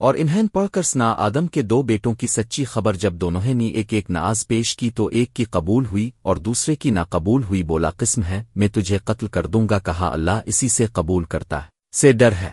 اور انہیں پڑھ کر سنا آدم کے دو بیٹوں کی سچی خبر جب دونوں نے ایک ایک ناز پیش کی تو ایک کی قبول ہوئی اور دوسرے کی ناقبول ہوئی بولا قسم ہے، میں تجھے قتل کر دوں گا، کہا اللہ، اسی سے قبول کرتا ہے، سے ڈر ہے۔